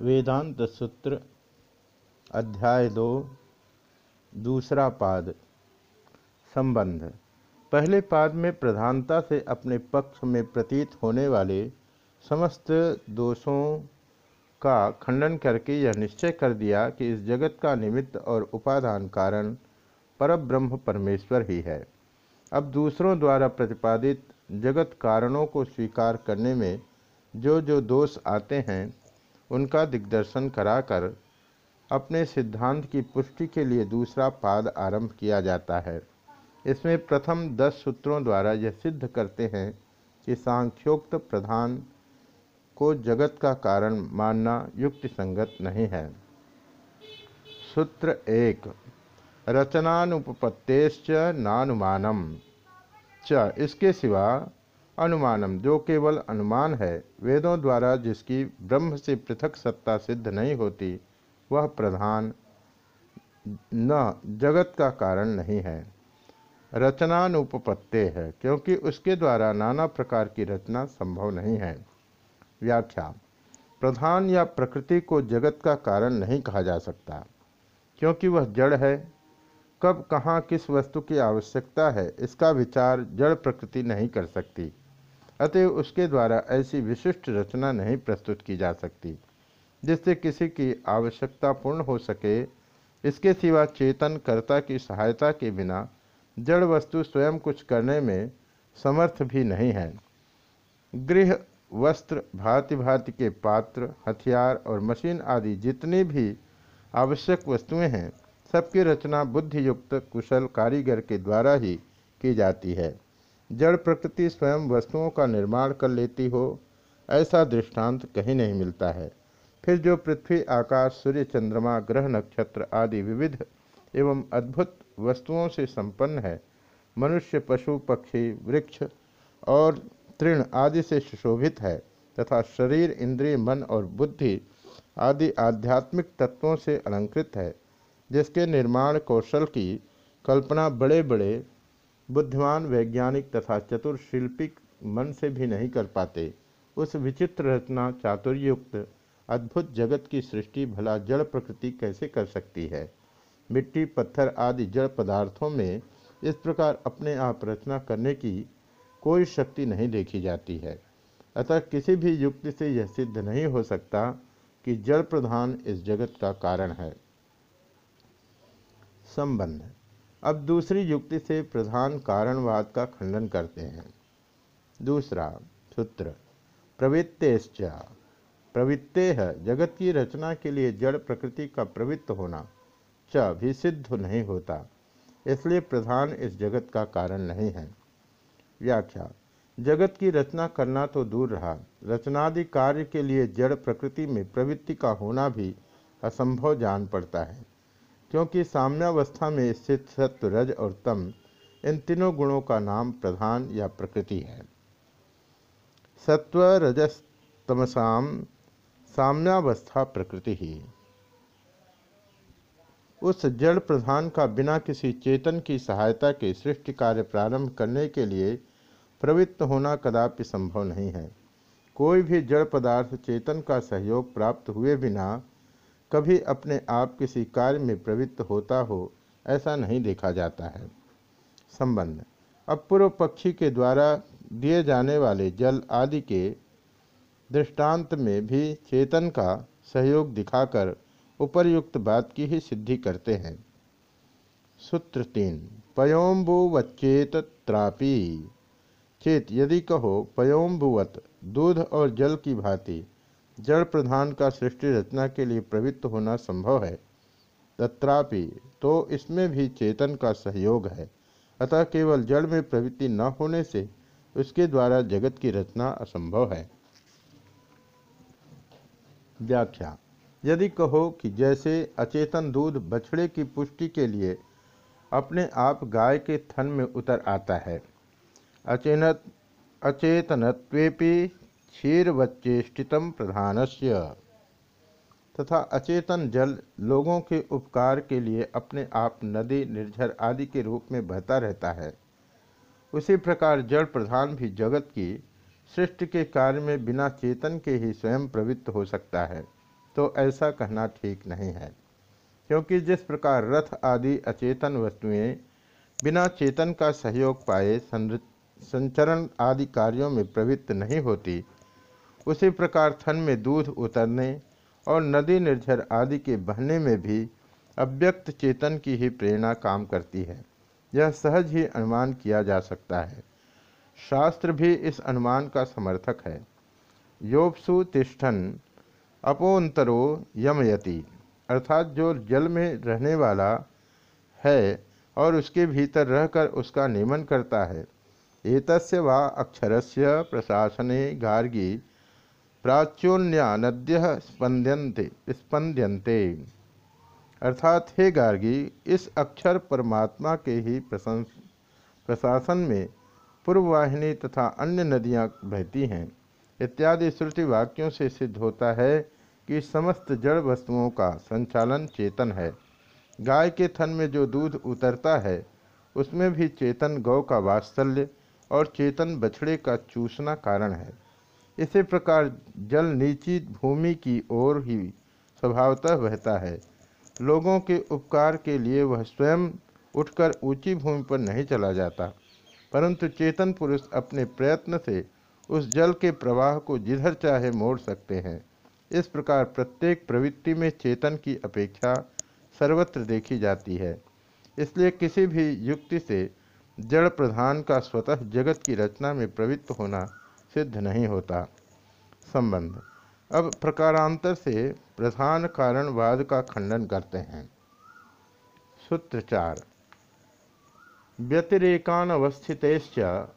वेदांत सूत्र अध्याय दो, दूसरा पाद, संबंध। पहले पाद में प्रधानता से अपने पक्ष में प्रतीत होने वाले समस्त दोषों का खंडन करके यह निश्चय कर दिया कि इस जगत का निमित्त और उपादान कारण परब्रह्म परमेश्वर ही है। अब दूसरों द्वारा प्रतिपादित जगत कारणों को स्वीकार करने में जो जो दोष आते हैं उनका दिग्दर्शन कराकर अपने सिद्धांत की पुष्टि के लिए दूसरा पाद आरंभ किया जाता है। इसमें प्रथम दस सूत्रों द्वारा यह सिद्ध करते हैं कि सांख्योक्त प्रधान को जगत का कारण मानना युक्ति संगत नहीं है। सूत्र एक रचनानुपत्तेश्च नानुमानम। च, इसके सिवा अनुमानम, जो केवल अनुमान है, वेदों द्वारा जिसकी ब्रह्म से पृथक सत्ता सिद्ध नहीं होती, वह प्रधान न, जगत का कारण नहीं है। रचनानुपत्ते है, क्योंकि उसके द्वारा नाना प्रकार की रचना संभव नहीं है। व्याख्या, प्रधान या प्रकृति को जगत का कारण नहीं कहा जा सकता, क्योंकि वह जड़ है। कब, कहाँ, किस वस्तु की आवश्यकता है, इसका विचार जड़ प्रकृति नहीं कर सकती। अतएव उसके द्वारा ऐसी विशिष्ट रचना नहीं प्रस्तुत की जा सकती, जिससे किसी की आवश्यकता पूर्ण हो सके। इसके सिवा चेतन कर्ता की सहायता के बिना जड़ वस्तु स्वयं कुछ करने में समर्थ भी नहीं है। गृह, वस्त्र भांति भांति के पात्र, हथियार और मशीन आदि जितनी भी आवश्यक वस्तुएँ हैं, सबकी रचना बुद्धियुक्त, कुशल कारीगर के द्वारा ही की जाती है। जड़ प्रकृति स्वयं वस्तुओं का निर्माण कर लेती हो, ऐसा दृष्टांत कहीं नहीं मिलता है। फिर जो पृथ्वी, आकाश, सूर्य, चंद्रमा, ग्रह, नक्षत्र आदि विविध एवं अद्भुत वस्तुओं से संपन्न है, मनुष्य, पशु, पक्षी, वृक्ष और तृण आदि से सुशोभित है, तथा शरीर, इंद्रिय, मन और बुद्धि आदि आध्यात्मिक तत्वों से अलंकृत है, जिसके निर्माण कौशल की कल्पना बड़े बड़े बुद्धिमान, वैज्ञानिक तथा चतुर शिल्पिक मन से भी नहीं कर पाते। उस विचित्र रचना चातुर्युक्त, अद्भुत जगत की सृष्टि भला जड़ प्रकृति कैसे कर सकती है? मिट्टी, पत्थर आदि जड़ पदार्थों में इस प्रकार अपने आप रचना करने की कोई शक्ति नहीं देखी जाती है। अतः किसी भी युक्ति से यह सिद्ध नहीं हो सकता कि जड़ प्रधान इस जगत का कारण है। संबंध अब दूसरी युक्ति से प्रधान कारणवाद का खंडन करते हैं। दूसरा सूत्र, प्रवृत्तेश्च प्रवृत्ते है जगत की रचना के लिए जड़ प्रकृति का प्रवृत्त होना च भी सिद्ध नहीं होता, इसलिए प्रधान इस जगत का कारण नहीं है। व्याख्या, जगत की रचना करना तो दूर रहा, रचनादि कार्य के लिए जड़ प्रकृति में प्रवृत्ति का होना भी असंभव जान पड़ता है। क्योंकि साम्यावस्था में स्थित सत्व रज और तम, इन तीनों गुणों का नाम प्रधान या प्रकृति है। सत्व, रजस, तमसाम, साम्यावस्था, प्रकृति ही। उस जड़ प्रधान का बिना किसी चेतन की सहायता के सृष्टि कार्य प्रारंभ करने के लिए प्रवृत्त होना कदापि संभव नहीं है। कोई भी जड़ पदार्थ चेतन का सहयोग प्राप्त हुए बिना कभी अपने आप किसी कार्य में प्रवृत्त होता हो, ऐसा नहीं देखा जाता है। संबंध। अब पूर्व पक्षी के द्वारा दिए जाने वाले जल आदि के दृष्टांत में भी चेतन का सहयोग दिखाकर उपर्युक्त बात की ही सिद्धि करते हैं। सूत्र तीन। पयोम्बुवच्चेत त्रापी। चेत, यदि कहो पयोम्बुवत, दूध और जल की भांति जड़ प्रधान का सृष्टि रचना के लिए प्रवृत्त होना संभव है। तत्रापि तो इसमें भी चेतन का सहयोग है। अतः केवल जड़ में प्रवृत्ति न होने से उसके द्वारा जगत की रचना असंभव है। व्याख्या। यदि कहो कि जैसे अचेतन दूध बछड़े की पुष्टि के लिए अपने आप गाय के थन में उतर आता है, अचेनत अचेतनत्वेपि क्षीरवच्चेष्टित प्रधानस्य। तथा अचेतन जल लोगों के उपकार के लिए अपने आप नदी, निर्झर आदि के रूप में बहता रहता है। उसी प्रकार जड़ प्रधान भी जगत की सृष्टि के कार्य में बिना चेतन के ही स्वयं प्रवृत्त हो सकता है। तो ऐसा कहना ठीक नहीं है, क्योंकि जिस प्रकार रथ आदि अचेतन वस्तुएँ बिना चेतन का सहयोग पाए संचरण आदि कार्यों में प्रवृत्त नहीं होती उसी प्रकार थन में दूध उतरने और नदी निर्झर आदि के बहने में भी अव्यक्त चेतन की ही प्रेरणा काम करती है। यह सहज ही अनुमान किया जा सकता है। शास्त्र भी इस अनुमान का समर्थक है। योपसु तिष्ठन अपोन्तरो यमयति, अर्थात जो जल में रहने वाला है और उसके भीतर रहकर उसका नियमन करता है, एतस्य वा अक्षरस्य प्रशासने गार्गी प्राच्योन्या नद्य स्पंद्यन्ते स्पंद्यन्ते अर्थात, हे गार्गी, इस अक्षर परमात्मा के ही प्रशासन में पूर्ववाहिनी तथा अन्य नदियाँ बहती हैं। इत्यादि श्रुति वाक्यों से सिद्ध होता है कि समस्त जड़ वस्तुओं का संचालन चेतन है। गाय के थन में जो दूध उतरता है, उसमें भी चेतन गौ का वात्सल्य और चेतन बछड़े का चूसना कारण है। इसी प्रकार जल नीची भूमि की ओर ही स्वभावतः बहता है। लोगों के उपकार के लिए वह स्वयं उठकर ऊँची भूमि पर नहीं चला जाता, परंतु चेतन पुरुष अपने प्रयत्न से उस जल के प्रवाह को जिधर चाहे मोड़ सकते हैं। इस प्रकार प्रत्येक प्रवृत्ति में चेतन की अपेक्षा सर्वत्र देखी जाती है। इसलिए किसी भी युक्ति से जड़ प्रधान का स्वतः जगत की रचना में प्रवृत्त होना सिद्ध नहीं होता। संबंध। अब प्रकारांतर से प्रधान कारणवाद का खंडन करते हैं। सूत्र चार। व्यतिरेकान अवस्थित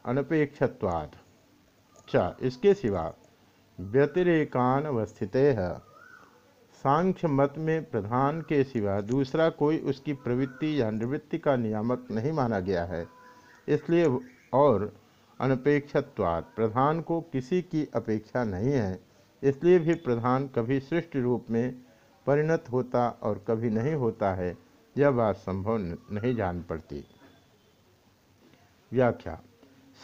अनपेक्षवाद च, इसके सिवा व्यतिरेकान अवस्थित सांख्य मत में प्रधान के सिवा दूसरा कोई उसकी प्रवृत्ति या निवृत्ति का नियामक नहीं माना गया है। इसलिए और अनपेक्षत्वाद प्रधान को किसी की अपेक्षा नहीं है, इसलिए भी प्रधान कभी सृष्टि रूप में परिणत होता और कभी नहीं होता है, यह बात संभव नहीं जान पड़ती। व्याख्या।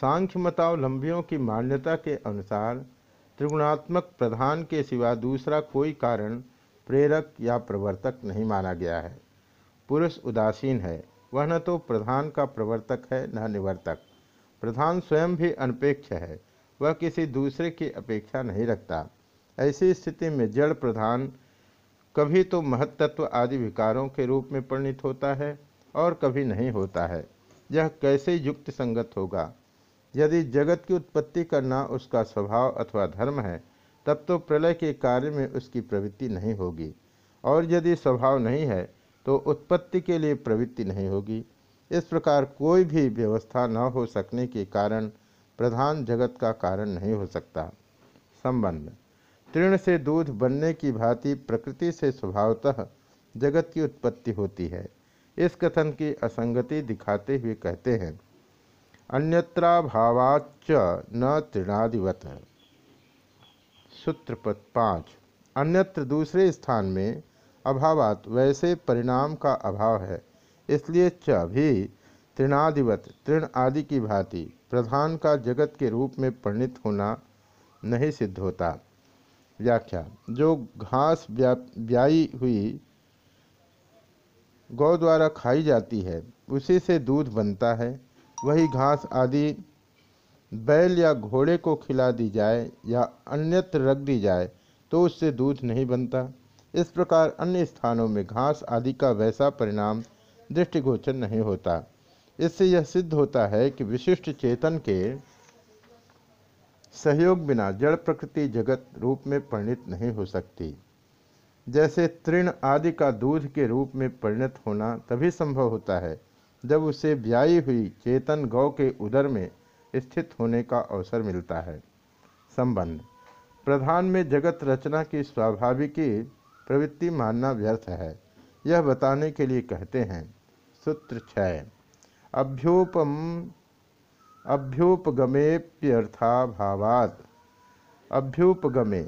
सांख्य मतावलंबियों की मान्यता के अनुसार त्रिगुणात्मक प्रधान के सिवा दूसरा कोई कारण प्रेरक या प्रवर्तक नहीं माना गया है। पुरुष उदासीन है, वह न तो प्रधान का प्रवर्तक है, न निवर्तक। प्रधान स्वयं भी अनपेक्ष है, वह किसी दूसरे की अपेक्षा नहीं रखता। ऐसी स्थिति में जड़ प्रधान कभी तो महत्त्व आदि विकारों के रूप में परिणित होता है और कभी नहीं होता है। यह कैसे युक्त संगत होगा? यदि जगत की उत्पत्ति करना उसका स्वभाव अथवा धर्म है, तब तो प्रलय के कार्य में उसकी प्रवृत्ति नहीं होगी। और यदि स्वभाव नहीं है तो उत्पत्ति के लिए प्रवृत्ति नहीं होगी। इस प्रकार कोई भी व्यवस्था न हो सकने के कारण प्रधान जगत का कारण नहीं हो सकता। संबंध। तृण से दूध बनने की भांति प्रकृति से स्वभावतः जगत की उत्पत्ति होती है। इस कथन की असंगति दिखाते हुए कहते हैं अन्यत्राभावाच न तृणादिवत। सूत्रपद पाँच। अन्यत्र दूसरे स्थान में अभावात वैसे परिणाम का अभाव है। इसलिए च भी तृणादिवत तृण आदि की भांति प्रधान का जगत के रूप में परिणित होना नहीं सिद्ध होता। व्याख्या, जो घास ब्याई हुई गौ द्वारा खाई जाती है, उसी से दूध बनता है। वही घास आदि बैल या घोड़े को खिला दी जाए या अन्यत्र रख दी जाए तो उससे दूध नहीं बनता। इस प्रकार अन्य स्थानों में घास आदि का वैसा परिणाम दृष्टिगोचर नहीं होता। इससे यह सिद्ध होता है कि विशिष्ट चेतन के सहयोग बिना जड़ प्रकृति जगत रूप में परिणित नहीं हो सकती। जैसे तृण आदि का दूध के रूप में परिणत होना तभी संभव होता है, जब उसे ब्याई हुई चेतन गौ के उदर में स्थित होने का अवसर मिलता है। संबंध। प्रधान में जगत रचना की स्वाभाविकी प्रवृत्ति मानना व्यर्थ है। यह बताने के लिए कहते हैं सूत्र छय अभ्युपम अभ्युपगमेप्यर्थाभावाद अभ्युपगमे,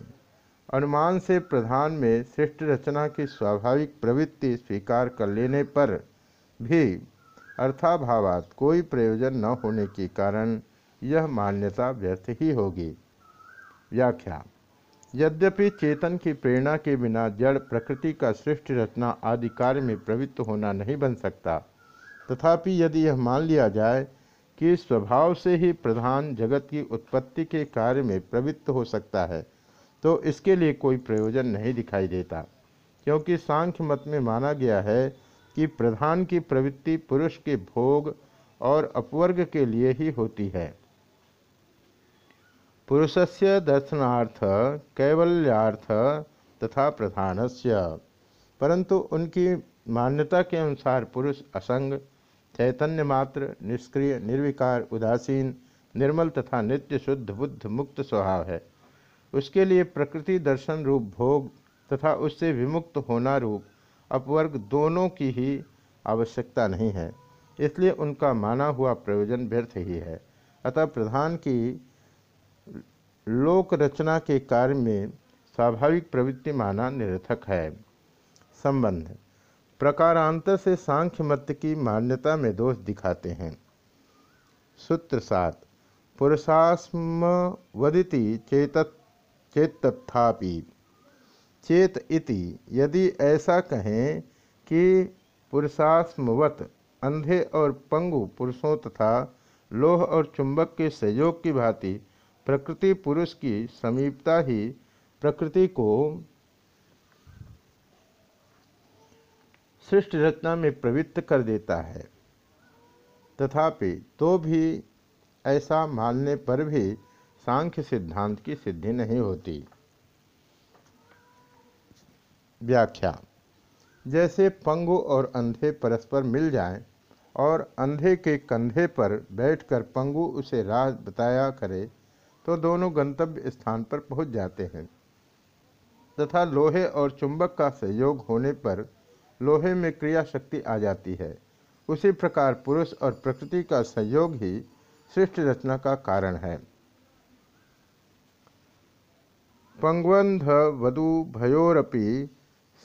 अनुमान से प्रधान में सृष्टि रचना की स्वाभाविक प्रवृत्ति स्वीकार कर लेने पर भी अर्थाभावात कोई प्रयोजन न होने के कारण यह मान्यता व्यर्थ ही होगी। व्याख्या यद्यपि चेतन की प्रेरणा के बिना जड़ प्रकृति का सृष्टि रचना आदि कार्य में प्रवृत्त होना नहीं बन सकता। तथापि यदि यह मान लिया जाए कि स्वभाव से ही प्रधान जगत की उत्पत्ति के कार्य में प्रवृत्त हो सकता है तो इसके लिए कोई प्रयोजन नहीं दिखाई देता। क्योंकि सांख्य मत में माना गया है कि प्रधान की प्रवृत्ति पुरुष के भोग और अपवर्ग के लिए ही होती है। पुरुषस्य दर्शनार्थ, कैवल्यार्थ तथा प्रधानस्य। परंतु उनकी मान्यता के अनुसार पुरुष असंग चैतन्य मात्र निष्क्रिय, निर्विकार, उदासीन, निर्मल तथा नित्य शुद्ध, बुद्ध मुक्त स्वभाव है। उसके लिए प्रकृति दर्शन रूप भोग तथा उससे विमुक्त होना रूप अपवर्ग दोनों की ही आवश्यकता नहीं है। इसलिए उनका माना हुआ प्रयोजन व्यर्थ ही है। अतः प्रधान की लोक रचना के कार्य में स्वाभाविक प्रवृत्ति माना निरर्थक है। संबंध प्रकारांतर से सांख्य मत की मान्यता में दोष दिखाते हैं। सूत्र सात पुरुषास्म वदिति चेत चेतत्थापि। चेत इति, यदि ऐसा कहें कि पुरुषास्मवत, अंधे और पंगु पुरुषों तथा लोह और चुंबक के सहयोग की भांति प्रकृति पुरुष की समीपता ही प्रकृति को सृष्टि रचना में प्रवृत्त कर देता है। तथापि तो भी ऐसा मानने पर भी सांख्य सिद्धांत की सिद्धि नहीं होती। व्याख्या। जैसे पंगु और अंधे परस्पर मिल जाएँ और अंधे के कंधे पर बैठकर पंगु उसे राह बताया करे तो दोनों गंतव्य स्थान पर पहुँच जाते हैं। तथा लोहे और चुंबक का सहयोग होने पर लोहे में क्रिया शक्ति आ जाती है। उसी प्रकार पुरुष और प्रकृति का सहयोग ही सृष्टि रचना का कारण है। पंगवंध वधु भयोरपि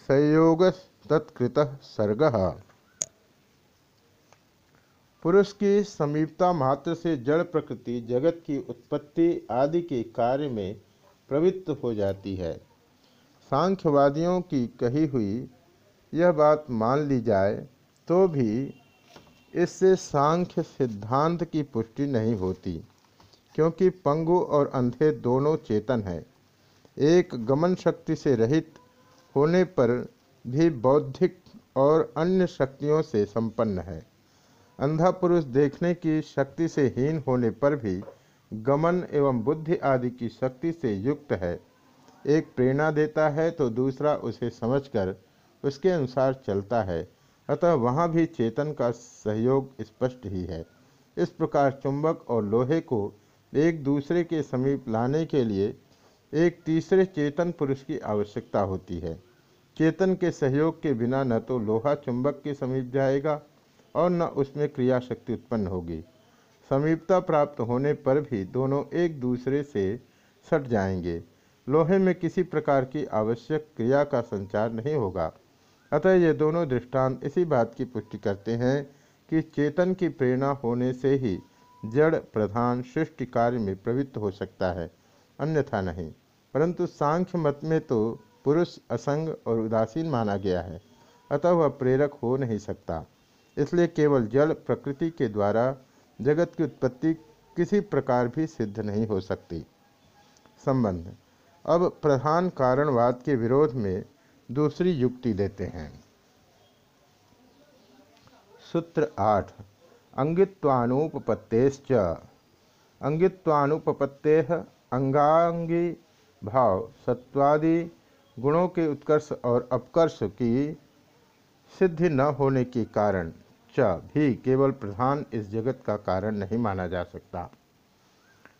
संयोग तत्कृत सर्ग। पुरुष की समीपता मात्र से जड़ प्रकृति, जगत की उत्पत्ति आदि के कार्य में प्रवृत्त हो जाती है। सांख्यवादियों की कही हुई यह बात मान ली जाए तो भी इससे सांख्य सिद्धांत की पुष्टि नहीं होती, क्योंकि पंगु और अंधे दोनों चेतन हैं। एक गमन शक्ति से रहित होने पर भी बौद्धिक और अन्य शक्तियों से संपन्न है। अंधा पुरुष देखने की शक्ति से हीन होने पर भी गमन एवं बुद्धि आदि की शक्ति से युक्त है। एक प्रेरणा देता है तो दूसरा उसे समझकर उसके अनुसार चलता है। अतः वहाँ भी चेतन का सहयोग स्पष्ट ही है। इस प्रकार चुंबक और लोहे को एक दूसरे के समीप लाने के लिए एक तीसरे चेतन पुरुष की आवश्यकता होती है। चेतन के सहयोग के बिना न तो लोहा चुंबक के समीप जाएगा और न उसमें क्रिया शक्ति उत्पन्न होगी। समीपता प्राप्त होने पर भी दोनों एक दूसरे से सट जाएँगे। लोहे में किसी प्रकार की आवश्यक क्रिया का संचार नहीं होगा। अतः ये दोनों दृष्टांत इसी बात की पुष्टि करते हैं कि चेतन की प्रेरणा होने से ही जड़ प्रधान सृष्टि कार्य में प्रवृत्त हो सकता है, अन्यथा नहीं। परंतु सांख्य मत में तो पुरुष असंग और उदासीन माना गया है। अतः वह प्रेरक हो नहीं सकता। इसलिए केवल जल प्रकृति के द्वारा जगत की उत्पत्ति किसी प्रकार भी सिद्ध नहीं हो सकती। संबंध। अब प्रधान कारणवाद के विरोध में दूसरी युक्ति देते हैं। सूत्र आठ। अंगित्वानुपत्तेश्च अंगित्वानुपत्ते अंगांगी भाव सत्वादि गुणों के उत्कर्ष और अपकर्ष की सिद्धि न होने के कारण भी केवल प्रधान इस जगत का कारण नहीं माना जा सकता।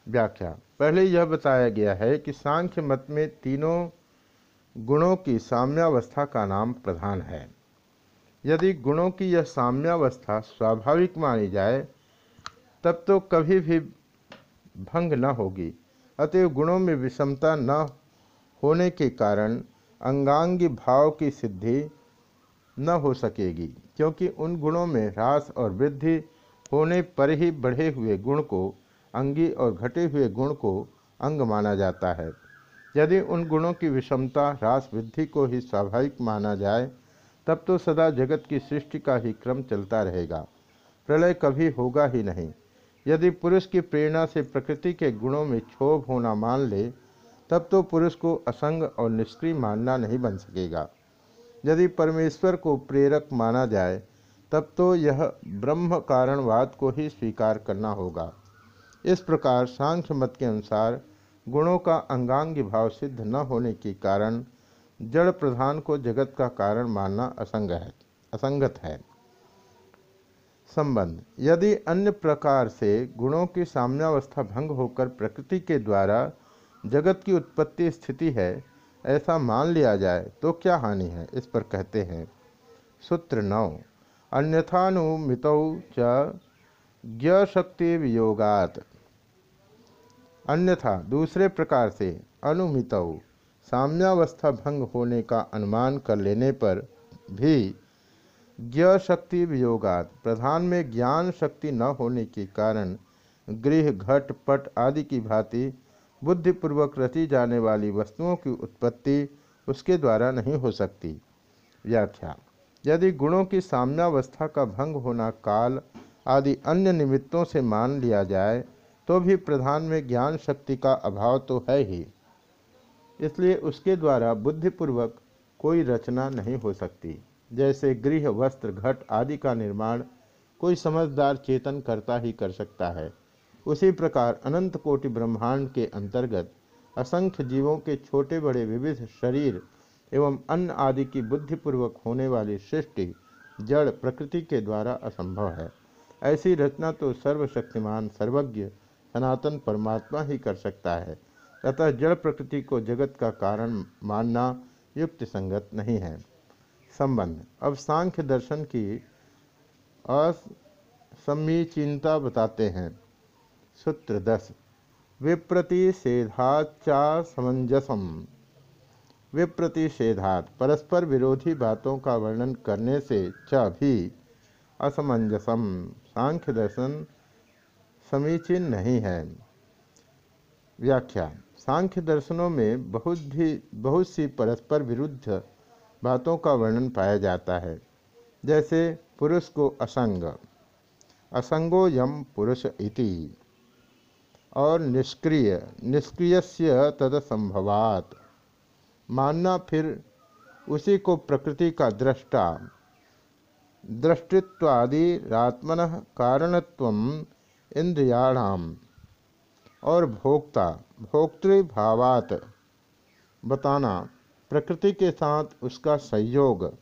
व्याख्या, पहले यह बताया गया है कि सांख्य मत में तीनों गुणों की साम्यावस्था का नाम प्रधान है। यदि गुणों की यह साम्यावस्था स्वाभाविक मानी जाए, तब तो कभी भी भंग न होगी। अतएव गुणों में विषमता न होने के कारण अंगांगी भाव की सिद्धि न हो सकेगी, क्योंकि उन गुणों में ह्रास और वृद्धि होने पर ही बढ़े हुए गुण को, अंगी और घटे हुए गुण को अंग माना जाता है। यदि उन गुणों की विषमता, ह्रास, वृद्धि को ही स्वाभाविक माना जाए, तब तो सदा जगत की सृष्टि का ही क्रम चलता रहेगा। प्रलय कभी होगा ही नहीं। यदि पुरुष की प्रेरणा से प्रकृति के गुणों में क्षोभ होना मान ले, तब तो पुरुष को असंग और निष्क्रिय मानना नहीं बन सकेगा। यदि परमेश्वर को प्रेरक माना जाए, तब तो यह ब्रह्म कारणवाद को ही स्वीकार करना होगा। इस प्रकार सांख्य मत के अनुसार गुणों का अंगांगी भाव सिद्ध न होने के कारण जड़ प्रधान को जगत का कारण मानना असंग है, असंगत है। संबंध, यदि अन्य प्रकार से गुणों की साम्यावस्था भंग होकर प्रकृति के द्वारा जगत की उत्पत्ति स्थिति है ऐसा मान लिया जाए तो क्या हानि है? इस पर कहते हैं, सूत्र नौ, अन्यथानुमित च ज्ञशक्ति वियोगात अन्यथा दूसरे प्रकार से अनुमित, साम्यावस्था भंग होने का अनुमान कर लेने पर भी ज्ञ शक्ति वियोगात प्रधान में ज्ञान शक्ति न होने के कारण गृह, घट, पट आदि की भांति बुद्धिपूर्वक रची जाने वाली वस्तुओं की उत्पत्ति उसके द्वारा नहीं हो सकती। व्याख्या, यदि गुणों की साम्यावस्था का भंग होना काल आदि अन्य निमित्तों से मान लिया जाए तो भी प्रधान में ज्ञान शक्ति का अभाव तो है ही। इसलिए उसके द्वारा बुद्धिपूर्वक कोई रचना नहीं हो सकती। जैसे गृह, वस्त्र, घट आदि का निर्माण कोई समझदार चेतन करता ही कर सकता है। उसी प्रकार अनंत कोटि ब्रह्मांड के अंतर्गत असंख्य जीवों के छोटे बड़े विविध शरीर एवं अन्न आदि की बुद्धिपूर्वक होने वाली सृष्टि जड़ प्रकृति के द्वारा असंभव है। ऐसी रचना तो सर्वशक्तिमान, सर्वज्ञ, सनातन परमात्मा ही कर सकता है। अतः जड़ प्रकृति को जगत का कारण मानना युक्त संगत नहीं है। संबंध। अब सांख्य दर्शन की असमीचीनता बताते हैं। सूत्र दस विप्रतिषेधाचा समंजसम विप्रतिषेधात परस्पर विरोधी बातों का वर्णन करने से च भी असमंजसम। सांख्य दर्शन समीचीन नहीं है। व्याख्या सांख्य दर्शनों में बहुत भी बहुत सी परस्पर विरुद्ध बातों का वर्णन पाया जाता है। जैसे, पुरुष को असंग। असंगो यम पुरुष इति। और निष्क्रिय। निष्क्रियस्य तदसंभवात। मानना फिर उसी को प्रकृति का दृष्टा। दृष्टित्वादि रात्मन कारणत्व इंद्रियाणाम और भोक्ता। भोक्तृभावात। बताना, प्रकृति के साथ उसका संयोग।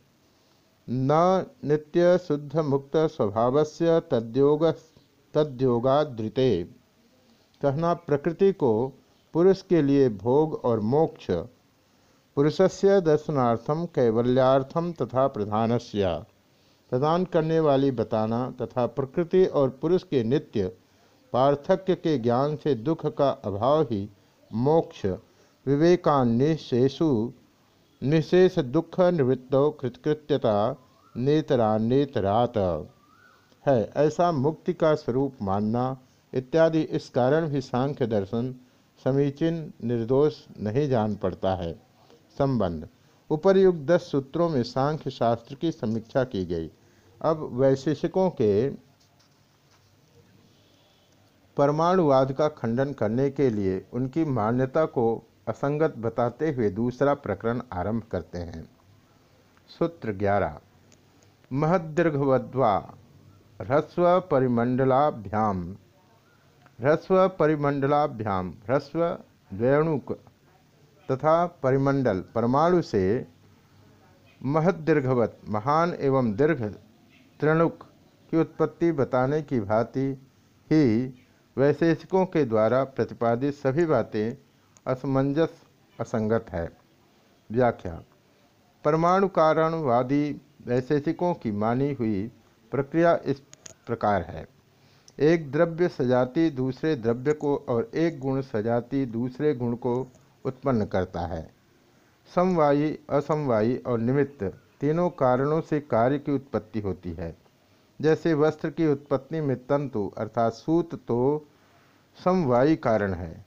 न नित्य शुद्ध मुक्त स्वभाव से तद्योग तद्योगादृते कहना प्रकृति को पुरुष के लिए भोग और मोक्ष, पुरुषस्य दर्शनार्थम कैवल्यार्थम तथा प्रधानस्य, प्रदान करने वाली बताना तथा प्रकृति और पुरुष के नित्य, पार्थक्य के ज्ञान से दुख का अभाव ही मोक्ष, विवेकान्निशेषु, निशेष दुख निवृत्त कृतकृत्यता नेतरान्नेतरात। है, ऐसा मुक्ति का स्वरूप मानना इत्यादि इस कारण भी सांख्य दर्शन समीचीन निर्दोष नहीं जान पड़ता है। संबंध। उपरयुक्त दस सूत्रों में सांख्य शास्त्र की समीक्षा की गई। अब वैशेषिकों के परमाणुवाद का खंडन करने के लिए उनकी मान्यता को असंगत बताते हुए दूसरा प्रकरण आरंभ करते हैं। सूत्र ग्यारह। महदीर्घवद्वा ह्रस्व परिमंडलाभ्याम। ह्रस्व परिमंडलाभ्याम, ह्रस्व द्वैणुक तथा परिमंडल परमाणु से महदीर्घवत महान एवं दीर्घ त्रिणुक की उत्पत्ति बताने की भांति ही वैशेषिकों के द्वारा प्रतिपादित सभी बातें असमंजस, असंगत है। व्याख्या। परमाणु कारणवादी वैशेषिकों की मानी हुई प्रक्रिया इस प्रकार है। एक द्रव्य सजाति दूसरे द्रव्य को और एक गुण सजाति दूसरे गुण को उत्पन्न करता है। समवायी, असमवायी और निमित्त तीनों कारणों से कार्य की उत्पत्ति होती है। जैसे वस्त्र की उत्पत्ति में तंतु अर्थात सूत तो समवायी कारण है।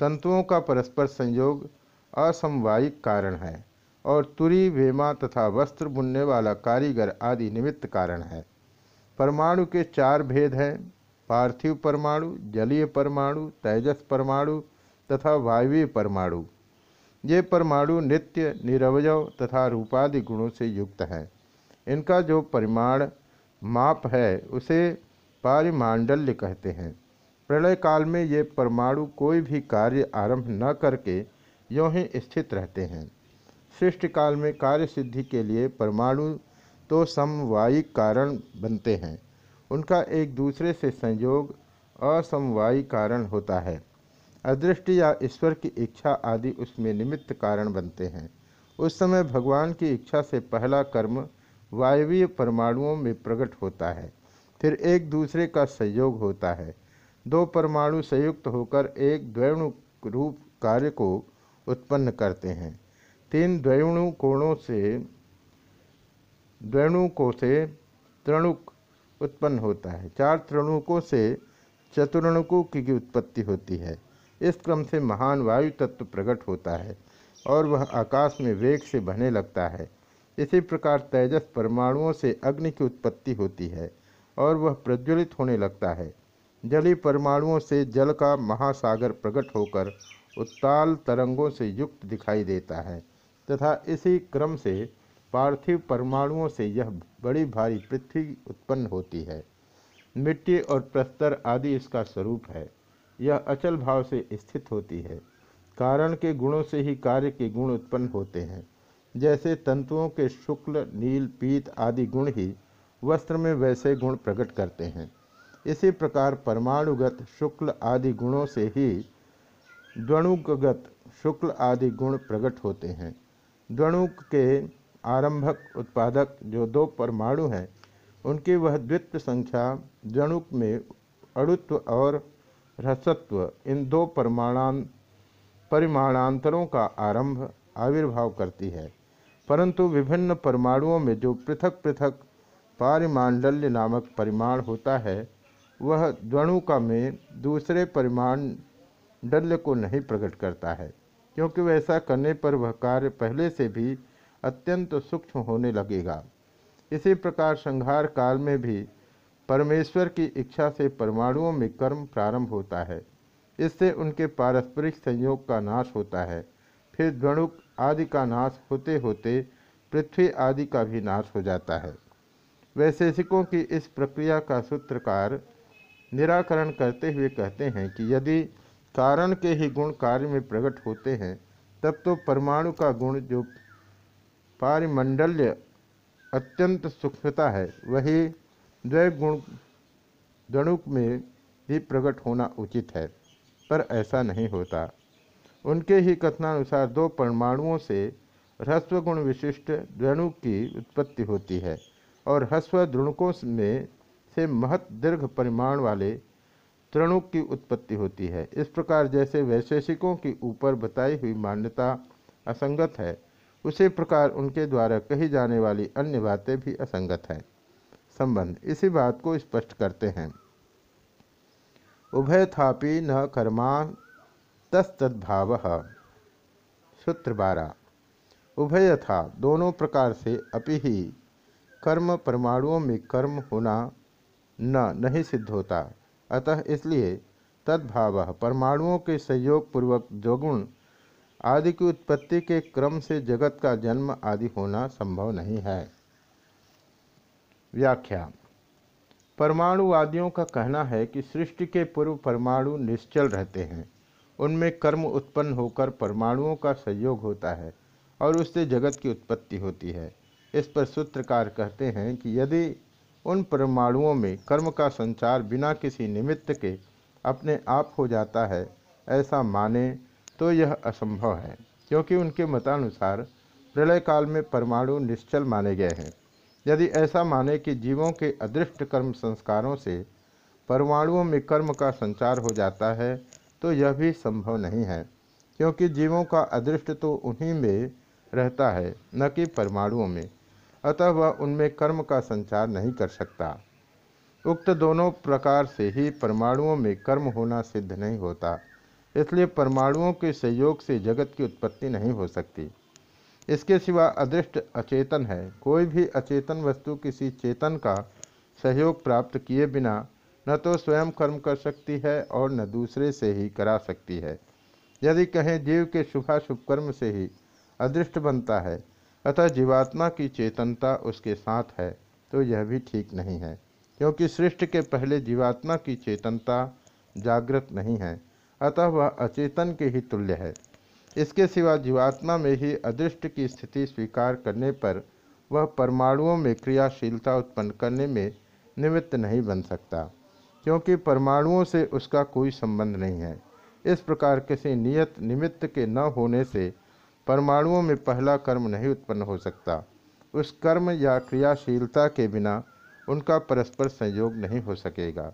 तंतुओं का परस्पर संयोग असमवायिक कारण है और तुरी, वेमा तथा वस्त्र बुनने वाला कारीगर आदि निमित्त कारण है। परमाणु के चार भेद हैं। पार्थिव परमाणु, जलीय परमाणु, तेजस परमाणु तथा वायवीय परमाणु। ये परमाणु नित्य, निरवय तथा रूपादि गुणों से युक्त हैं। इनका जो परिमाण माप है, उसे पारिमांडल्य कहते हैं। प्रलय काल में ये परमाणु कोई भी कार्य आरंभ न करके यों ही स्थित रहते हैं। सृष्टि काल में कार्य सिद्धि के लिए परमाणु तो समवायिक कारण बनते हैं। उनका एक दूसरे से संयोग असमवायी कारण होता है। अदृष्टि या ईश्वर की इच्छा आदि उसमें निमित्त कारण बनते हैं। उस समय भगवान की इच्छा से पहला कर्म वायवीय परमाणुओं में प्रकट होता है। फिर एक दूसरे का संयोग होता है। दो परमाणु संयुक्त होकर एक द्वैणु रूप कार्य को उत्पन्न करते हैं। तीन द्वैणु कोणों से द्वैणुकों से त्रणुक उत्पन्न होता है। चार त्रणुकों से चतुर्णुकों की उत्पत्ति होती है। इस क्रम से महान वायु तत्व प्रकट होता है और वह आकाश में वेग से बहने लगता है। इसी प्रकार तेजस परमाणुओं से अग्नि की उत्पत्ति होती है और वह प्रज्वलित होने लगता है। जली परमाणुओं से जल का महासागर प्रकट होकर उत्ताल तरंगों से युक्त दिखाई देता है तथा इसी क्रम से पार्थिव परमाणुओं से यह बड़ी भारी पृथ्वी उत्पन्न होती है। मिट्टी और प्रस्तर आदि इसका स्वरूप है। यह अचल भाव से स्थित होती है। कारण के गुणों से ही कार्य के गुण उत्पन्न होते हैं। जैसे तंतुओं के शुक्ल, नील, पीत आदि गुण ही वस्त्र में वैसे गुण प्रकट करते हैं। इसी प्रकार परमाणुगत शुक्ल आदि गुणों से ही द्वणुकगत शुक्ल आदि गुण प्रकट होते हैं। द्वणुक के आरंभक उत्पादक जो दो परमाणु हैं, उनकी वह द्वित्व संख्या द्वणुक में अड़ुत्व और रसत्व इन दो परमाणान, परिमाणांतरों का आरंभ आविर्भाव करती है। परंतु विभिन्न परमाणुओं में जो पृथक पृथक पारिमांडल्य नामक परिमाण होता है, वह द्वणुका में दूसरे परिमाण डल्य को नहीं प्रकट करता है, क्योंकि वैसा करने पर वह कार्य पहले से भी अत्यंत सूक्ष्म होने लगेगा। इसी प्रकार संहार काल में भी परमेश्वर की इच्छा से परमाणुओं में कर्म प्रारंभ होता है। इससे उनके पारस्परिक संयोग का नाश होता है। फिर द्वणुक आदि का नाश होते होते पृथ्वी आदि का भी नाश हो जाता है। वैशेषिकों की इस प्रक्रिया का सूत्रकार निराकरण करते हुए कहते हैं कि यदि कारण के ही गुण कार्य में प्रकट होते हैं, तब तो परमाणु का गुण जो पारिमंडल्य अत्यंत सूक्ष्मता है, वही द्वय गुण दणुक में भी प्रकट होना उचित है, पर ऐसा नहीं होता। उनके ही कथनानुसार दो परमाणुओं से ह्रस्वगुण विशिष्ट द्वणुक की उत्पत्ति होती है, और ह्रस्व द्रुणुकों में से महत दीर्घ परिमाण वाले तृणुक की उत्पत्ति होती है। इस प्रकार जैसे वैशेषिकों की ऊपर बताई हुई मान्यता असंगत है उसी प्रकार उनके द्वारा कही जाने वाली अन्य बातें भी असंगत हैं। संबंध, इसी बात को स्पष्ट करते हैं। उभय थापि न कर्मा तस्तद्भाव। सूत्र बारह। उभय था, दोनों प्रकार से अपि ही कर्म परमाणुओं में कर्म होना न, नहीं सिद्ध होता। अतः इसलिए तद्भाव, परमाणुओं के सहयोग पूर्वक जोगुण आदि की उत्पत्ति के क्रम से जगत का जन्म आदि होना संभव नहीं है। व्याख्या। परमाणुवादियों का कहना है कि सृष्टि के पूर्व परमाणु निश्चल रहते हैं। उनमें कर्म उत्पन्न होकर परमाणुओं का संयोग होता है और उससे जगत की उत्पत्ति होती है। इस पर सूत्रकार कहते हैं कि यदि उन परमाणुओं में कर्म का संचार बिना किसी निमित्त के अपने आप हो जाता है, ऐसा माने तो यह असंभव है, क्योंकि उनके मतानुसार प्रलय काल में परमाणु निश्चल माने गए हैं। यदि ऐसा माने कि जीवों के अदृष्ट कर्म संस्कारों से परमाणुओं में कर्म का संचार हो जाता है तो यह भी संभव नहीं है, क्योंकि जीवों का अदृष्ट तो उन्हीं में रहता है, न कि परमाणुओं में। अतः वह उनमें कर्म का संचार नहीं कर सकता। उक्त दोनों प्रकार से ही परमाणुओं में कर्म होना सिद्ध नहीं होता। इसलिए परमाणुओं के सहयोग से जगत की उत्पत्ति नहीं हो सकती। इसके सिवा अदृष्ट अचेतन है। कोई भी अचेतन वस्तु किसी चेतन का सहयोग प्राप्त किए बिना न तो स्वयं कर्म कर सकती है और न दूसरे से ही करा सकती है। यदि कहें जीव के शुभाशुभ कर्म से ही अदृष्ट बनता है, अतः जीवात्मा की चेतनता उसके साथ है तो यह भी ठीक नहीं है। क्योंकि सृष्टि के पहले जीवात्मा की चेतनता जागृत नहीं है। अतः वह अचेतन के ही तुल्य है। इसके सिवा जीवात्मा में ही अदृष्ट की स्थिति स्वीकार करने पर वह परमाणुओं में क्रियाशीलता उत्पन्न करने में निमित्त नहीं बन सकता, क्योंकि परमाणुओं से उसका कोई संबंध नहीं है। इस प्रकार किसी नियत निमित्त के न होने से परमाणुओं में पहला कर्म नहीं उत्पन्न हो सकता। उस कर्म या क्रियाशीलता के बिना उनका परस्पर संयोग नहीं हो सकेगा।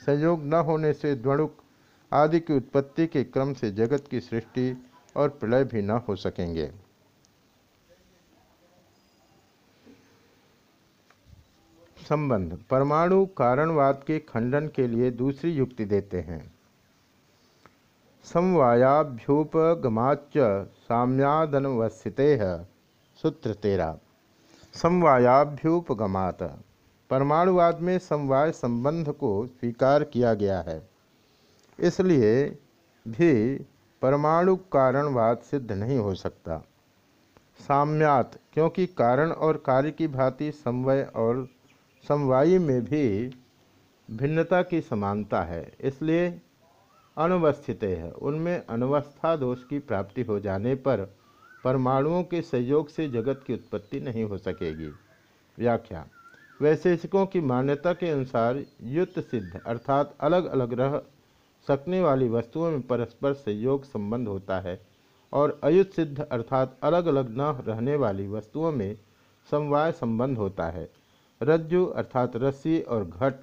संयोग न होने से द्वणुक आदि की उत्पत्ति के क्रम से जगत की सृष्टि और प्रलय भी न हो सकेंगे। संबंध, परमाणु कारणवाद के खंडन के लिए दूसरी युक्ति देते हैं। समवायाभ्युपगमाच साम्यादनवस्थिते सूत्र तेरा। समवायाभ्युपगमात परमाणुवाद में समवाय संबंध को स्वीकार किया गया है। इसलिए भी परमाणु कारणवाद सिद्ध नहीं हो सकता। साम्यात, क्योंकि कारण और कार्य की भांति समवय और समवायी में भी भिन्नता की समानता है, इसलिए अनवस्थित है। उनमें अनवस्था दोष की प्राप्ति हो जाने पर परमाणुओं के सहयोग से जगत की उत्पत्ति नहीं हो सकेगी। व्याख्या, वैशेषिकों की मान्यता के अनुसार युक्त सिद्ध, अर्थात अलग अलग रह सकने वाली वस्तुओं में परस्पर संयोग संबंध होता है और अयुत सिद्ध अर्थात अलग अलग न रहने वाली वस्तुओं में समवाय संबंध होता है। रज्जु अर्थात रस्सी और घट,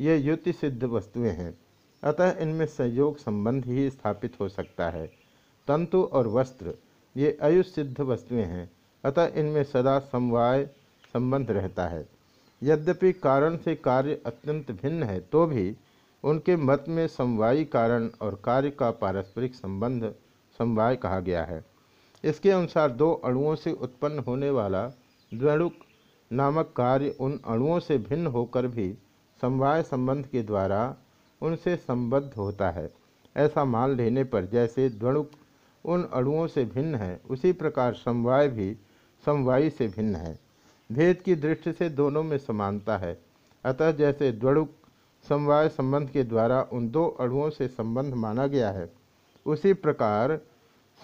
ये युति सिद्ध वस्तुएँ हैं। अतः इनमें संयोग संबंध ही स्थापित हो सकता है। तंतु और वस्त्र, ये अयुत सिद्ध वस्तुएँ हैं। अतः इनमें सदा समवाय संबंध रहता है। यद्यपि कारण से कार्य अत्यंत भिन्न है तो भी उनके मत में समवायी कारण और कार्य का पारस्परिक संबंध समवाय कहा गया है। इसके अनुसार दो अणुओं से उत्पन्न होने वाला द्वणुक नामक कार्य उन अणुओं से भिन्न होकर भी समवाय संबंध के द्वारा उनसे संबद्ध होता है। ऐसा मान लेने पर जैसे द्वणुक उन अणुओं से भिन्न है, उसी प्रकार समवाय भी समवायी से भिन्न है। भेद की दृष्टि से दोनों में समानता है। अतः जैसे द्वणुक समवाय संबंध के द्वारा उन दो अणुओं से संबंध माना गया है। उसी प्रकार,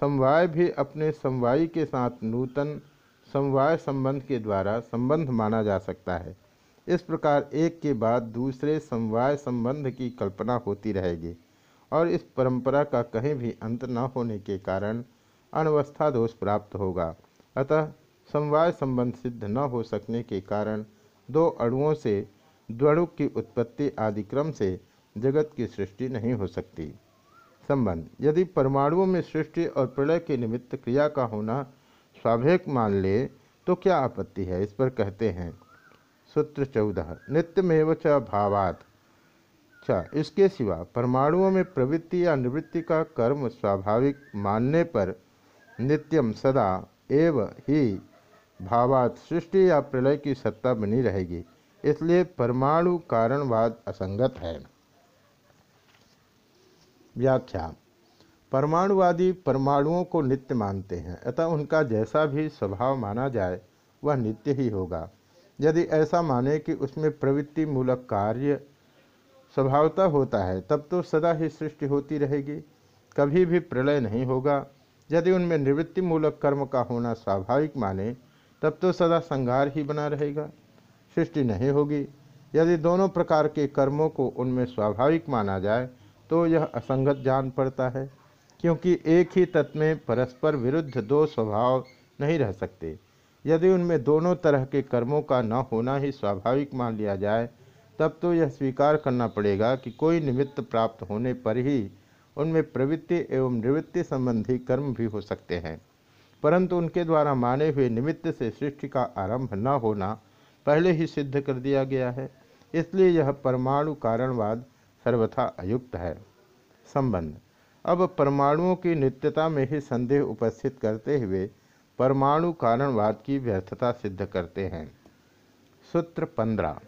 समवाय भी अपने समवायी के साथ नूतन समवाय संबंध के द्वारा संबंध माना जा सकता है। इस प्रकार एक के बाद दूसरे समवाय संबंध की कल्पना होती रहेगी और इस परंपरा का कहीं भी अंत न होने के कारण अनवस्था दोष प्राप्त होगा। अतः, समवाय संबंध सिद्ध न हो सकने के कारण दो अणुओं से द्वणुक की उत्पत्ति आदि क्रम से जगत की सृष्टि नहीं हो सकती। संबंध, यदि परमाणुओं में सृष्टि और प्रलय के निमित्त क्रिया का होना स्वाभाविक मान ले तो क्या आपत्ति है? इस पर कहते हैं। सूत्र चौदह, नित्यमेव च भावात। इसके सिवा परमाणुओं में प्रवृत्ति या निवृत्ति का कर्म स्वाभाविक मानने पर नित्यम सदा एव ही भावात सृष्टि या प्रलय की सत्ता बनी रहेगी। इसलिए परमाणु कारणवाद असंगत है। व्याख्या, परमाणुवादी परमाणुओं को नित्य मानते हैं, अतः उनका जैसा भी स्वभाव माना जाए, वह नित्य ही होगा। यदि ऐसा माने कि उसमें प्रवृत्ति मूलक कार्य स्वभावता होता है, तब तो सदा ही सृष्टि होती रहेगी। कभी भी प्रलय नहीं होगा। यदि उनमें निवृत्ति मूलक कर्म का होना स्वाभाविक माने, तब तो सदा संहार ही बना रहेगा। सृष्टि नहीं होगी। यदि दोनों प्रकार के कर्मों को उनमें स्वाभाविक माना जाए तो यह असंगत जान पड़ता है, क्योंकि एक ही तत्व में परस्पर विरुद्ध दो स्वभाव नहीं रह सकते। यदि उनमें दोनों तरह के कर्मों का न होना ही स्वाभाविक मान लिया जाए, तब तो यह स्वीकार करना पड़ेगा कि कोई निमित्त प्राप्त होने पर ही उनमें प्रवृत्ति एवं निवृत्ति संबंधी कर्म भी हो सकते हैं। परंतु उनके द्वारा माने हुए निमित्त से सृष्टि का आरंभ न होना पहले ही सिद्ध कर दिया गया है। इसलिए यह परमाणु कारणवाद सर्वथा अयुक्त है। संबंध। अब परमाणुओं की नित्यता में ही संदेह उपस्थित करते हुए परमाणु कारणवाद की व्यर्थता सिद्ध करते हैं। सूत्र पंद्रह।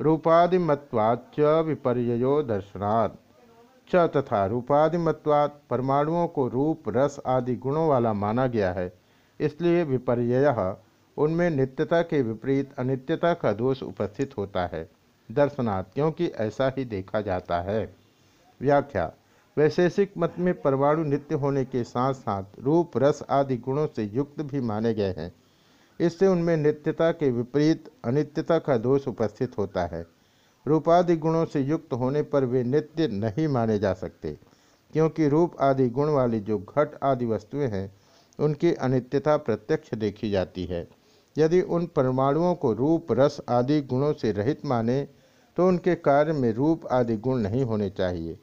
रूपादिमत्वाच विपर्यो दर्शनात्। च तथा रूपादिमत्वात् परमाणुओं को रूप, रस आदि गुणों वाला माना गया है। इसलिए विपर्य उनमें नित्यता के विपरीत अनित्यता का दोष उपस्थित होता है। दर्शनात् क्योंकि ऐसा ही देखा जाता है। व्याख्या, वैशेषिक मत में परमाणु नित्य होने के साथ साथ रूप, रस आदि गुणों से युक्त भी माने गए हैं। इससे उनमें नित्यता के विपरीत अनित्यता का दोष उपस्थित होता है। रूपादि गुणों से युक्त होने पर वे नित्य नहीं माने जा सकते, क्योंकि रूप आदि गुण वाली जो घट आदि वस्तुएँ हैं, उनकी अनित्यता प्रत्यक्ष देखी जाती है। यदि उन परमाणुओं को रूप, रस आदि गुणों से रहित माने तो उनके कार्य में रूप आदि गुण नहीं होने चाहिए।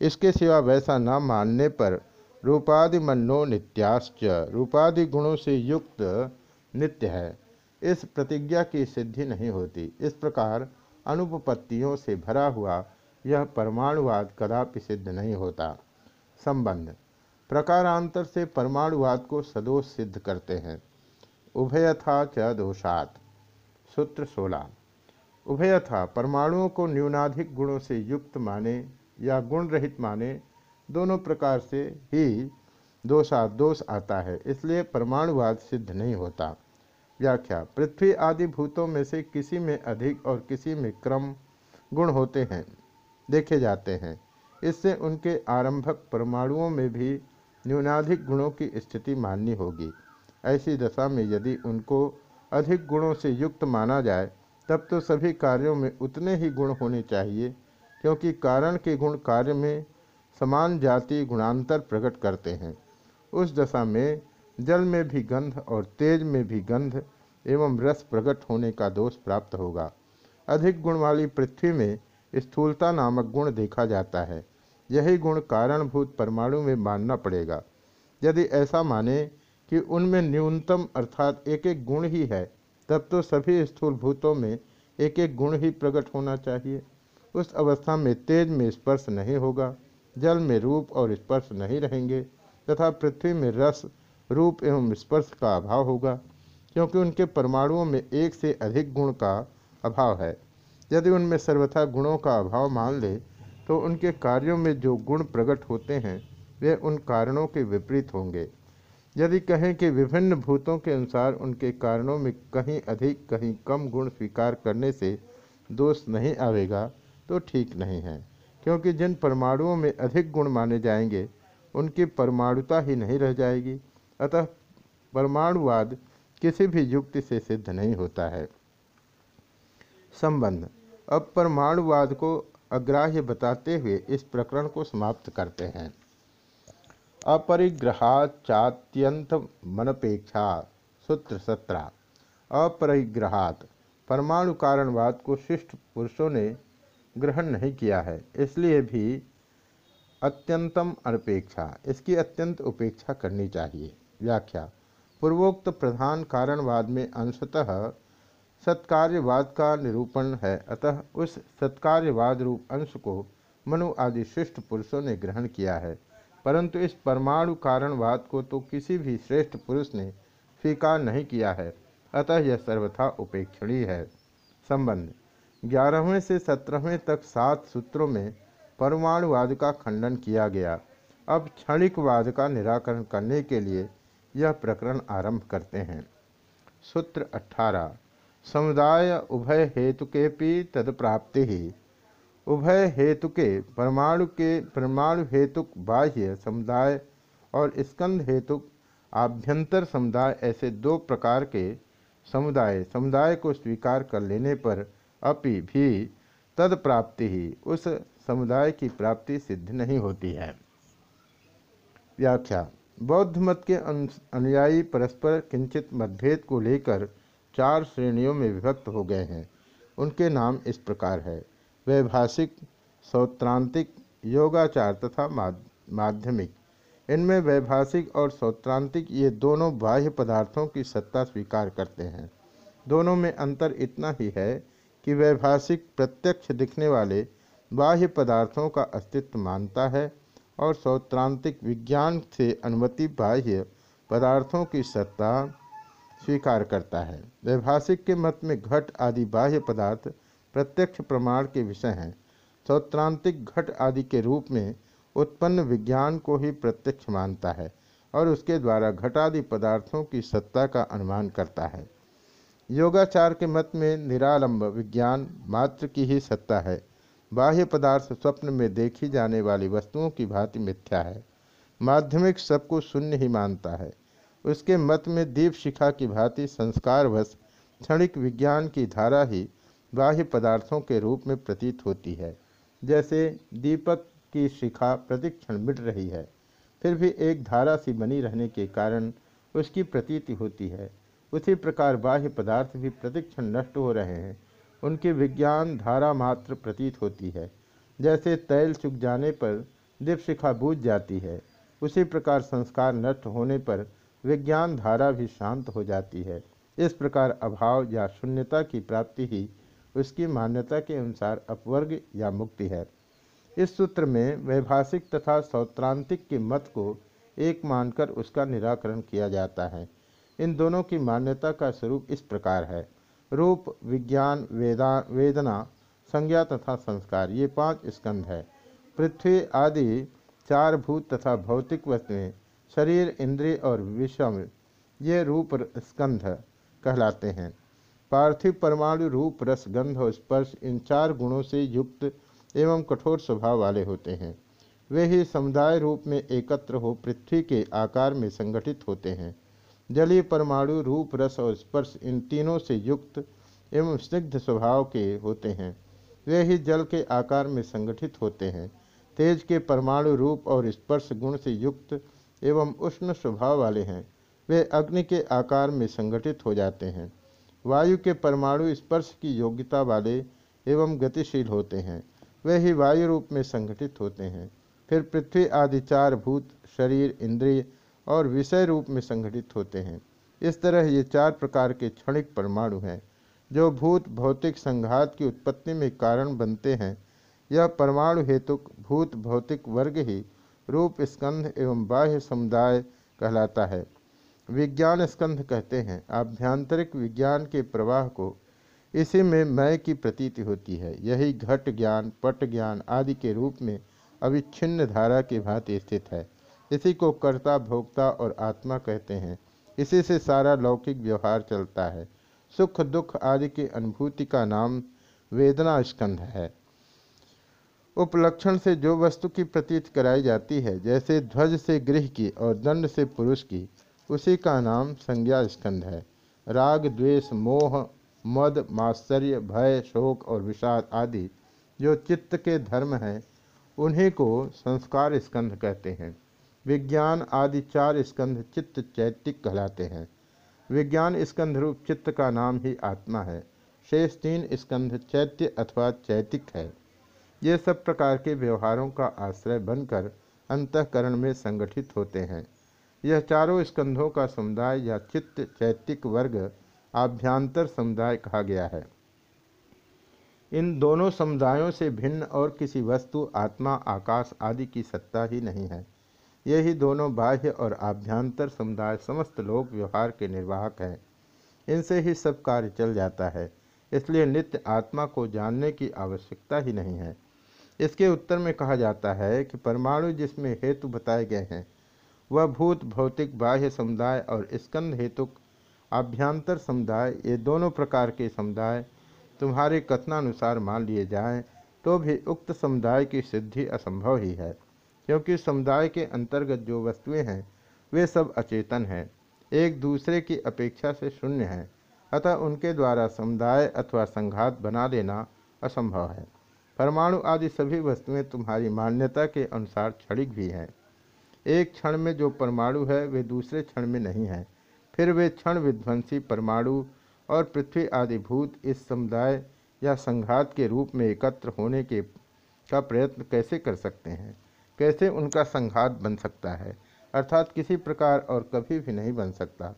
इसके सिवा वैसा न मानने पर रूपादि मनो नित्याश्च, रूपादि गुणों से युक्त नित्य है। इस प्रतिज्ञा की सिद्धि नहीं होती। इस प्रकार अनुपपत्तियों से भरा हुआ यह परमाणुवाद कदापि सिद्ध नहीं होता। संबंध। प्रकारांतर से परमाणुवाद को सदोष सिद्ध करते हैं। उभयथा च दोषात। सूत्र सोलह। उभयथा, परमाणुओं को न्यूनाधिक गुणों से युक्त माने या गुण रहित माने, दोनों प्रकार से ही दोषा, दोष आता है, इसलिए परमाणुवाद सिद्ध नहीं होता। व्याख्या, पृथ्वी आदि भूतों में से किसी में अधिक और किसी में क्रम गुण होते हैं, देखे जाते हैं। इससे उनके आरंभक परमाणुओं में भी न्यूनाधिक गुणों की स्थिति माननी होगी। ऐसी दशा में यदि उनको अधिक गुणों से युक्त माना जाए, तब तो सभी कार्यों में उतने ही गुण होने चाहिए, क्योंकि कारण के गुण कार्य में समान जाति गुणांतर प्रकट करते हैं। उस दशा में जल में भी गंध और तेज में भी गंध एवं रस प्रकट होने का दोष प्राप्त होगा। अधिक गुण वाली पृथ्वी में स्थूलता नामक गुण देखा जाता है। यही गुण कारणभूत परमाणु में मानना पड़ेगा। यदि ऐसा माने कि उनमें न्यूनतम अर्थात एक एक गुण ही है, तब तो सभी स्थूल भूतों में एक एक गुण ही प्रकट होना चाहिए। उस अवस्था में तेज में स्पर्श नहीं होगा, जल में रूप और स्पर्श नहीं रहेंगे, तथा पृथ्वी में रस, रूप एवं स्पर्श का अभाव होगा, क्योंकि उनके परमाणुओं में एक से अधिक गुण का अभाव है। यदि उनमें सर्वथा गुणों का अभाव मान ले तो उनके कार्यों में जो गुण प्रकट होते हैं, वे उन कारणों के विपरीत होंगे। यदि कहें कि विभिन्न भूतों के अनुसार उनके कारणों में कहीं अधिक, कहीं कम गुण स्वीकार करने से दोष नहीं आवेगा तो ठीक नहीं है। क्योंकि जिन परमाणुओं में अधिक गुण माने जाएँगे, उनकी परमाणुता ही नहीं रह जाएगी। अतः परमाणुवाद किसी भी युक्ति से सिद्ध नहीं होता है। संबंध। अब परमाणुवाद को अग्राह्य बताते हुए इस प्रकरण को समाप्त करते हैं। अपरिग्रहाचात्यंत मनपेक्षा सूत्र सत्रह। अपरिग्रहात, परमाणु कारणवाद को शिष्ट पुरुषों ने ग्रहण नहीं किया है, इसलिए भी अत्यंतम अनपेक्षा, इसकी अत्यंत उपेक्षा करनी चाहिए। व्याख्या, पूर्वोक्त प्रधान कारणवाद में अंशतः सत्कार्यवाद का निरूपण है, अतः उस सत्कार्यवाद रूप अंश को मनु आदि शिष्ट पुरुषों ने ग्रहण किया है। परंतु इस परमाणु कारणवाद को तो किसी भी श्रेष्ठ पुरुष ने स्वीकार नहीं किया है। अतः यह सर्वथा उपेक्षणीय है। संबंध। ग्यारहवें से सत्रहवें तक सात सूत्रों में परमाणुवाद का खंडन किया गया। अब क्षणिकवाद का निराकरण करने के लिए यह प्रकरण आरंभ करते हैं। सूत्र 18 समुदाय उभय हेतुके तद प्राप्ति ही उभय हेतुके परमाणु के, परमाणु हेतुक बाह्य समुदाय और स्कंद हेतुक आभ्यंतर समुदाय ऐसे दो प्रकार के समुदाय समुदाय को स्वीकार कर लेने पर अपि भी तद प्राप्ति ही उस समुदाय की प्राप्ति सिद्ध नहीं होती है। व्याख्या, बौद्ध मत के अनुयायी परस्पर किंचित मतभेद को लेकर चार श्रेणियों में विभक्त हो गए हैं। उनके नाम इस प्रकार है। वैभाषिक, सौत्रांतिक, योगाचार तथा माध्यमिक। इनमें वैभाषिक और सौत्रांतिक ये दोनों बाह्य पदार्थों की सत्ता स्वीकार करते हैं। दोनों में अंतर इतना ही है कि वैभाषिक प्रत्यक्ष दिखने वाले बाह्य पदार्थों का अस्तित्व मानता है और सौत्रांतिक विज्ञान से अनुमति बाह्य पदार्थों की सत्ता स्वीकार करता है। वैभाषिक के मत में घट आदि बाह्य पदार्थ प्रत्यक्ष प्रमाण के विषय हैं। सौत्रांतिक घट आदि के रूप में उत्पन्न विज्ञान को ही प्रत्यक्ष मानता है और उसके द्वारा घटादि पदार्थों की सत्ता का अनुमान करता है। योगाचार के मत में निरालंब विज्ञान मात्र की ही सत्ता है। बाह्य पदार्थ स्वप्न में देखी जाने वाली वस्तुओं की भांति मिथ्या है। माध्यमिक सबको शून्य ही मानता है। उसके मत में दीप शिखा की भांति संस्कारवश क्षणिक विज्ञान की धारा ही बाह्य पदार्थों के रूप में प्रतीत होती है। जैसे दीपक की शिखा प्रतिक्षण मिट रही है, फिर भी एक धारा सी बनी रहने के कारण उसकी प्रतीति होती है। उसी प्रकार बाह्य पदार्थ भी प्रतिक्षण नष्ट हो रहे हैं। उनकी विज्ञान धारा मात्र प्रतीत होती है। जैसे तैल चुक जाने पर दीपशिखा बूझ जाती है, उसी प्रकार संस्कार नष्ट होने पर विज्ञान धारा भी शांत हो जाती है। इस प्रकार अभाव या शून्यता की प्राप्ति ही उसकी मान्यता के अनुसार अपवर्ग या मुक्ति है। इस सूत्र में वैभाषिक तथा सौत्रांतिक के मत को एक मानकर उसका निराकरण किया जाता है। इन दोनों की मान्यता का स्वरूप इस प्रकार है। रूप, विज्ञान, वेदा, वेदना, संज्ञा तथा संस्कार, ये पाँच स्कंध है। पृथ्वी आदि चार भूत तथा भौतिक वस्तुएँ, शरीर, इंद्रिय और विषम, ये रूप स्कंध कहलाते हैं। पार्थिव परमाणु रूप, रस, गंध और स्पर्श इन चार गुणों से युक्त एवं कठोर स्वभाव वाले होते हैं। वे ही समुदाय रूप में एकत्र हो पृथ्वी के आकार में संगठित होते हैं। जलीय परमाणु रूप, रस और स्पर्श इन तीनों से युक्त एवं स्निग्ध स्वभाव के होते हैं। वे ही जल के आकार में संगठित होते हैं। तेज के परमाणु रूप और स्पर्श गुण से युक्त एवं उष्ण स्वभाव वाले हैं। वे अग्नि के आकार में संगठित हो जाते हैं। वायु के परमाणु स्पर्श की योग्यता वाले एवं गतिशील होते हैं। वे ही वायु रूप में संगठित होते हैं। फिर पृथ्वी आदि चार भूत, शरीर, इंद्रिय और विषय रूप में संगठित होते हैं। इस तरह ये चार प्रकार के क्षणिक परमाणु हैं, जो भूत, भौतिक संघात की उत्पत्ति में कारण बनते हैं। यह परमाणु हेतुक भूत, भौतिक वर्ग ही रूप, स्कंध एवं बाह्य समुदाय कहलाता है। विज्ञान स्कंध कहते हैं। आभ्यांतरिक विज्ञान के प्रवाह को इसी में मय की प्रतीति होती है। यही घट ज्ञान, पट ज्ञान आदि के रूप में अविच्छिन्न धारा की भांति स्थित है। इसी को कर्ता, भोक्ता और आत्मा कहते हैं। इसी से सारा लौकिक व्यवहार चलता है। सुख, दुख आदि की अनुभूति का नाम वेदना स्कंध है। उपलक्षण से जो वस्तु की प्रतीत कराई जाती है, जैसे ध्वज से गृह की और दंड से पुरुष की उसी का नाम संज्ञा स्कंध है। राग, द्वेष, मोह, मद माश्चर्य भय, शोक और विषाद आदि जो चित्त के धर्म हैं, उन्हीं को संस्कार स्कंध कहते हैं। विज्ञान आदि चार स्कंध चित्त चैतिक कहलाते हैं। विज्ञान स्कंध रूप चित्त का नाम ही आत्मा है। शेष तीन स्कंध चैत्य अथवा चैतिक है। ये सब प्रकार के व्यवहारों का आश्रय बनकर अंतकरण में संगठित होते हैं। यह चारों स्कंधों का समुदाय या चित्त चैतिक वर्ग आभ्यंतर समुदाय कहा गया है। इन दोनों समुदायों से भिन्न और किसी वस्तु, आत्मा, आकाश आदि की सत्ता ही नहीं है। यही दोनों बाह्य और आभ्यंतर समुदाय समस्त लोक व्यवहार के निर्वाहक हैं। इनसे ही सब कार्य चल जाता है, इसलिए नित्य आत्मा को जानने की आवश्यकता ही नहीं है। इसके उत्तर में कहा जाता है कि परमाणु जिसमें हेतु बताए गए हैं वह भूत, भौतिक, बाह्य समुदाय और स्कंद हेतुक आभ्यंतर समुदाय, ये दोनों प्रकार के समुदाय तुम्हारे कथनानुसार मान लिए जाएँ तो भी उक्त समुदाय की सिद्धि असंभव ही है। क्योंकि समुदाय के अंतर्गत जो वस्तुएँ हैं, वे सब अचेतन हैं, एक दूसरे की अपेक्षा से शून्य हैं, अतः उनके द्वारा समुदाय अथवा संघात बना देना असंभव है। परमाणु आदि सभी वस्तुएँ तुम्हारी मान्यता के अनुसार क्षणिक भी हैं। एक क्षण में जो परमाणु है, वे दूसरे क्षण में नहीं है। फिर वे क्षण विध्वंसी परमाणु और पृथ्वी आदि भूत इस समुदाय या संघात के रूप में एकत्र होने के, का प्रयत्न कैसे कर सकते हैं? कैसे उनका संघात बन सकता है? अर्थात किसी प्रकार और कभी भी नहीं बन सकता।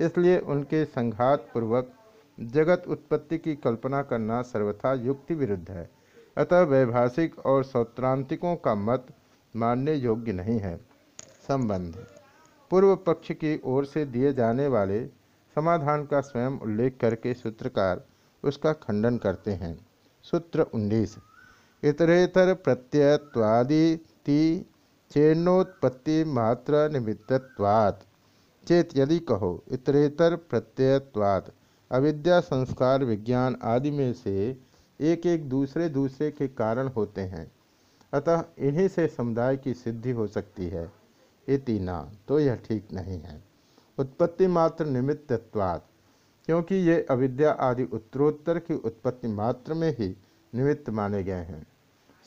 इसलिए उनके संघात पूर्वक जगत उत्पत्ति की कल्पना करना सर्वथा युक्ति विरुद्ध है। अतः वैभाषिक और सौत्रांतिकों का मत मानने योग्य नहीं है। संबंध। पूर्व पक्ष की ओर से दिए जाने वाले समाधान का स्वयं उल्लेख करके सूत्रकार उसका खंडन करते हैं। सूत्र उन्नीस। इतरेतर प्रत्ययत्वादि चेन्नोत्पत्ति मात्र निमित्तवात् चेत यदि कहो, इतरेतर प्रत्ययत्वात्। अविद्या, संस्कार, विज्ञान आदि में से एक एक दूसरे दूसरे के कारण होते हैं। अतः इन्हीं से समुदाय की सिद्धि हो सकती है। इति ना तो यह ठीक नहीं है। उत्पत्ति मात्र निमित्तत्वात्, क्योंकि ये अविद्या आदि उत्तरोत्तर की उत्पत्ति मात्र में ही निमित्त माने गए हैं।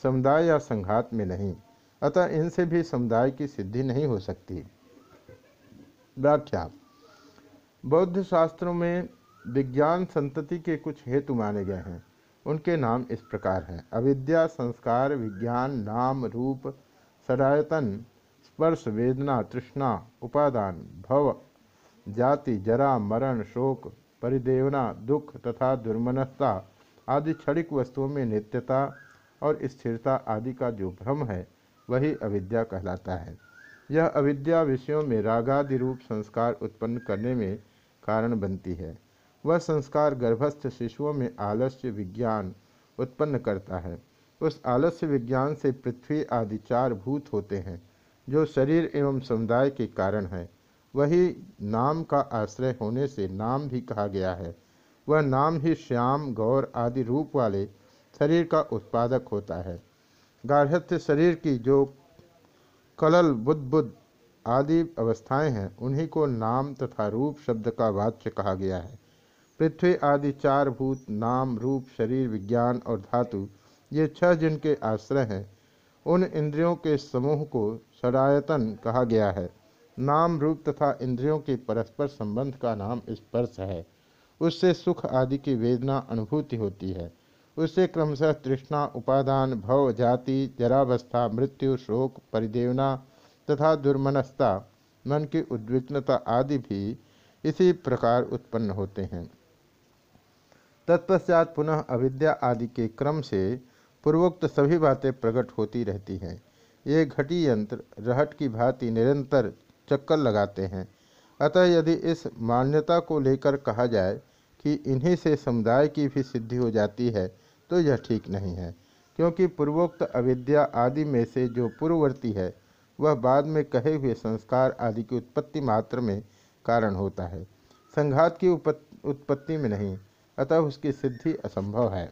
समुदाय या संघात में नहीं, अतः इनसे भी समुदाय की सिद्धि नहीं हो सकती। व्याख्या बौद्ध शास्त्रों में विज्ञान संतति के कुछ हेतु माने गए हैं। उनके नाम इस प्रकार हैं। अविद्या, संस्कार, विज्ञान, नाम, रूप, सरायतन स्पर्श वेदना तृष्णा, उपादान, भव, जाति, जरा, मरण, शोक, परिदेवना, दुख तथा दुर्मनस्ता आदि क्षणिक वस्तुओं में नित्यता और स्थिरता आदि का जो भ्रम है, वही अविद्या कहलाता है। यह अविद्या विषयों में रागादि रूप संस्कार उत्पन्न करने में कारण बनती है। वह संस्कार गर्भस्थ शिशुओं में आलस्य विज्ञान उत्पन्न करता है। उस आलस्य विज्ञान से पृथ्वी आदि चार भूत होते हैं। जो शरीर एवं समुदाय के कारण है, वही नाम का आश्रय होने से नाम भी कहा गया है। वह नाम ही श्याम, गौर आदि रूप वाले शरीर का उत्पादक होता है। गार्हस्थ्य शरीर की जो कलल, बुद्ध बुद्ध आदि अवस्थाएँ हैं, उन्हीं को नाम तथा रूप शब्द का वाच्य कहा गया है। पृथ्वी आदि चार भूत, नाम, रूप, शरीर, विज्ञान और धातु, ये छह जिनके आश्रय हैं, उन इंद्रियों के समूह को सरायतन कहा गया है। नाम रूप तथा इंद्रियों के परस्पर संबंध का नाम स्पर्श है। उससे सुख आदि की वेदना अनुभूति होती है। उससे क्रमशः तृष्णा, उपादान, भव, जाति, जरावस्था, मृत्यु, शोक, परिदेवना तथा दुर्मनस्ता, मन की उद्विग्नता आदि भी इसी प्रकार उत्पन्न होते हैं। तत्पश्चात पुनः अविद्या आदि के क्रम से पूर्वोक्त सभी बातें प्रकट होती रहती हैं। ये घटी यंत्र रहट की भांति निरंतर चक्कर लगाते हैं। अतः यदि इस मान्यता को लेकर कहा जाए कि इन्हीं से समुदाय की भी सिद्धि हो जाती है तो यह ठीक नहीं है, क्योंकि पूर्वोक्त अविद्या आदि में से जो पूर्ववर्ती है, वह बाद में कहे हुए संस्कार आदि की उत्पत्ति मात्र में कारण होता है। संघात की उत्पत्ति में नहीं, अतः उसकी सिद्धि असंभव है।